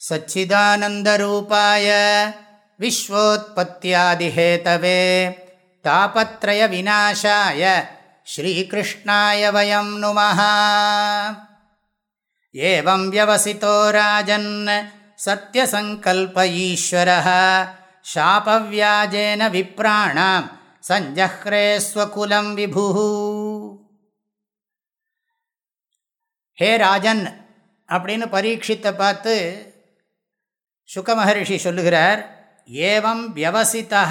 सच्चिदानन्दरूपाय विश्वोत्पत्त्यादिहेतवे तापत्रयविनाशाय श्रीकृष्णाय वयं नुमः एवं व्यवसितो राजन् सत्यसङ्कल्प ईश्वरः शापव्याजेन विप्राणां सञ्जह्रे स्वकुलं विभुः ஹே ராஜன் அப்படின்னு பரீட்சித்தை பார்த்து சுக மகரிஷி சொல்லுகிறார் ஏவம் வியவசிதா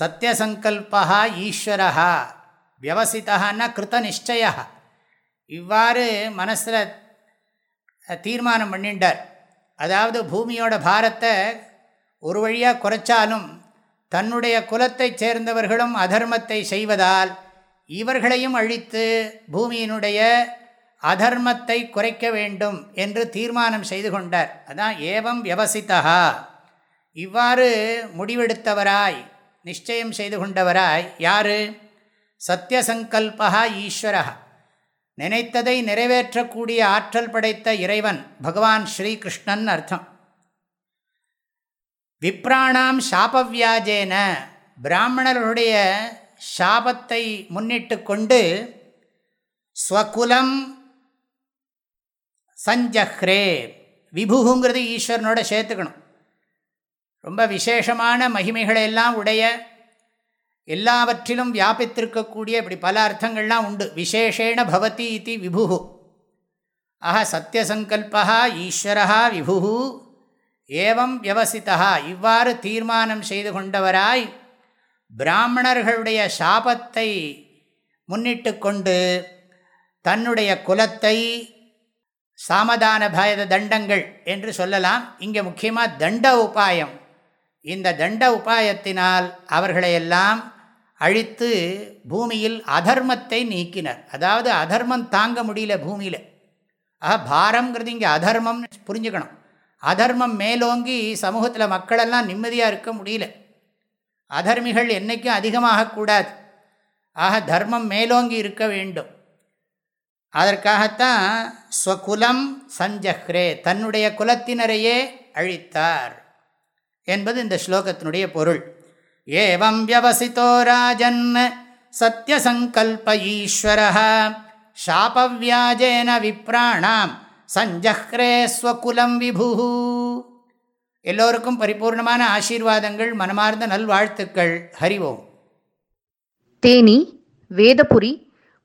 சத்தியசங்கல்பா ஈஸ்வரா வியவசிதான்னா கிருத்த நிச்சய இவ்வாறு மனசில் தீர்மானம் பண்ணிண்டார். அதாவது பூமியோட பாரத்தை ஒரு வழியாக குறைச்சாலும் தன்னுடைய குலத்தைச் சேர்ந்தவர்களும் அதர்மத்தை செய்வதால் இவர்களையும் அழித்து பூமியினுடைய அதர்மத்தை குறைக்க வேண்டும் என்று தீர்மானம் செய்து கொண்டார். அதான் ஏவம் வியவசித்தா இவ்வாறு முடிவெடுத்தவராய் நிச்சயம் செய்து கொண்டவராய் யார்? சத்தியசங்கல்பா ஈஸ்வரா நினைத்ததை நிறைவேற்றக்கூடிய ஆற்றல் படைத்த இறைவன் பகவான் ஸ்ரீகிருஷ்ணன் அர்த்தம். விப்ராணாம் சாபவியாஜேன. பிராமணர்களுடைய சாபத்தை முன்னிட்டு கொண்டு ஸ்வகுலம் சஞ்சஹ்ரே. விபுங்கிறது ஈஸ்வரனோட சேர்த்துக்கணும். ரொம்ப விசேஷமான மகிமைகளை எல்லாம் உடைய எல்லாவற்றிலும் வியாபித்திருக்கக்கூடிய இப்படி பல அர்த்தங்கள்லாம் உண்டு. விசேஷேண பவதி இது விபு ஆஹா சத்தியசங்கல்பா ஈஸ்வரா விபு ஏவம் வியவசித்தா இவ்வாறு தீர்மானம் செய்து கொண்டவராய் பிராமணர்களுடைய சாபத்தை முன்னிட்டு கொண்டு தன்னுடைய குலத்தை சாமதான பயத தண்டங்கள் என்று சொல்லலாம். இங்கே முக்கியமாக தண்ட உபாயம். இந்த தண்ட உபாயத்தினால் அவர்களையெல்லாம் அழித்து பூமியில் அதர்மத்தை நீக்கினர். அதாவது அதர்மம் தாங்க முடியல பூமியில். ஆஹா பாரம்ங்கிறது இங்கே அதர்மம்னு புரிஞ்சுக்கணும். அதர்மம் மேலோங்கி சமூகத்தில் மக்களெல்லாம் நிம்மதியாக இருக்க முடியல. அதர்மிகள் என்றைக்கும் அதிகமாகக்கூடாது. ஆக தர்மம் மேலோங்கி இருக்க வேண்டும். அதற்காகத்தான் ஸ்வகுலம் சஞ்சஹ்ரே தன்னுடைய குலத்தினரையே அழித்தார் என்பது இந்த ஸ்லோகத்தினுடைய பொருள். ஏவம் வியவசித்தோ ராஜன் சத்தியசங்கல்ப ஈஸ்வர ஷாபவியாஜேன விப்ராணாம் சஞ்சஹ்ரே ஸ்வகுலம் விபு எல்லோருக்கும் பரிபூர்ணமான ஆசீர்வாதங்கள் மனமார்ந்த நல்வாழ்த்துக்கள். ஹரிவோம் தேனி வேதபுரி